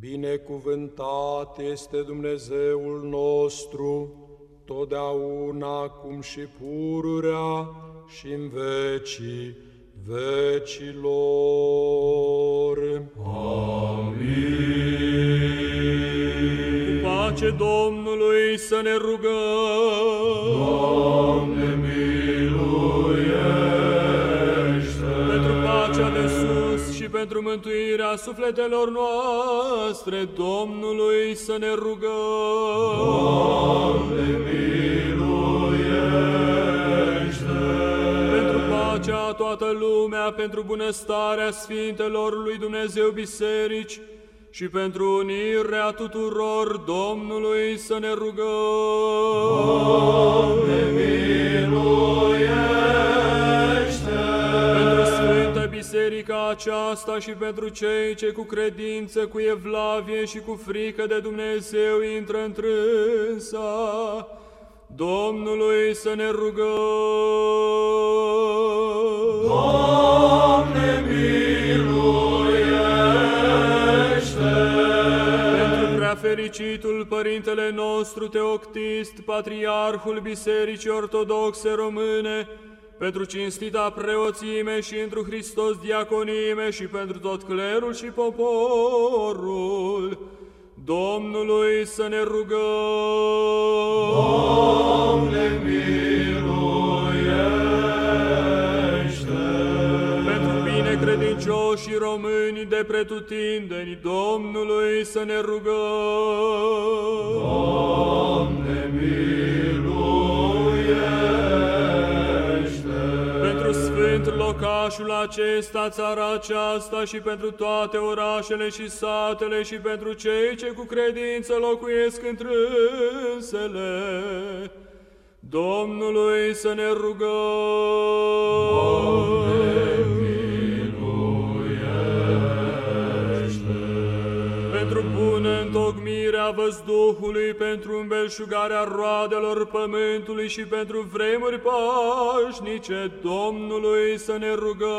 Binecuvântat este Dumnezeul nostru, totdeauna, cum și pururea și în vecii vecilor. Cu pace Domnului să ne rugăm. Doamne, miluiește! Pentru mântuirea sufletelor noastre, Domnului să ne rugăm. Doamne, miluiește! Pentru pacea a toată lumea, pentru bunăstarea Sfintelor lui Dumnezeu Biserici și pentru unirea tuturor Domnului să ne rugăm. Doamne, aceasta și pentru cei ce cu credință, cu evlavie și cu frică de Dumnezeu intră întrânsa, Domnului să ne rugăm. Doamne, miluiește! Pentru preafericitul Părintele nostru Teoctist, Patriarhul Bisericii Ortodoxe Române, pentru cinstita preoțime și întru Hristos diaconime și pentru tot clerul și poporul, Domnului să ne rugăm. Doamne, miluiește! Pentru bine credincioșii români de pretutindeni, Domnului să ne rugăm. Doamne, miluiește! Locașul acesta, țara aceasta și pentru toate orașele și satele și pentru cei ce cu credință locuiesc întrânsele, Domnului să ne rugăm. Pentru bună întocmirea văzduhului, pentru îmbelșugarea roadelor pământului și pentru vremuri pașnice, Domnului să ne rugăm.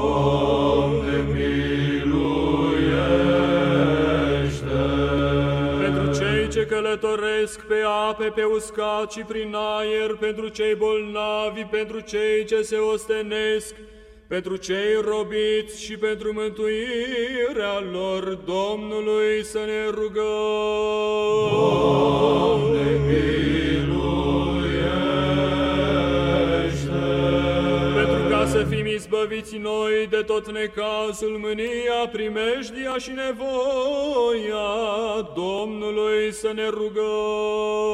Doamne, miluiește! Pentru cei ce călătoresc pe ape, pe uscat și prin aer, pentru cei bolnavi, pentru cei ce se ostenesc, pentru cei robiți și pentru mântuirea lor, Domnului să ne rugăm. Doamne, miluiește! Pentru ca să fim izbăviți noi de tot necazul, mânia, primejdia și nevoia, Domnului să ne rugăm.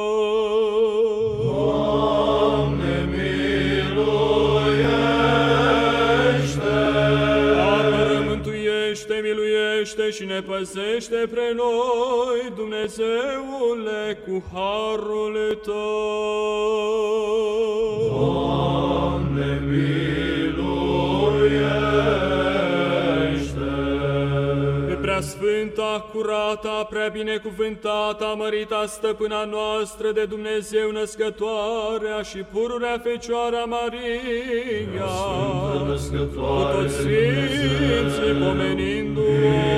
Miluiește și ne păzește pre noi, Dumnezeule, cu harul Tău. Doamne, miluiește! Pe prea sfânta, curata, prea binecuvântata, mărita stăpâna noastră de Dumnezeu născătoarea și pururea Fecioara Maria, Sfântă cu Născătoare toți de Dumnezeu, sfinții pomenindu-o,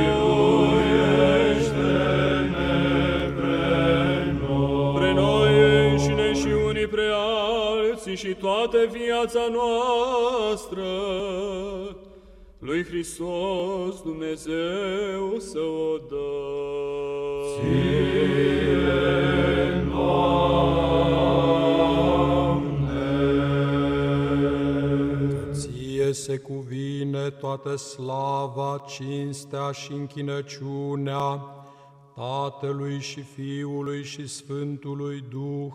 și toată viața noastră, lui Hristos Dumnezeu să o dă. Ție se cuvine toată slava, cinstea și închinăciunea Tatălui și Fiului și Sfântului Duh,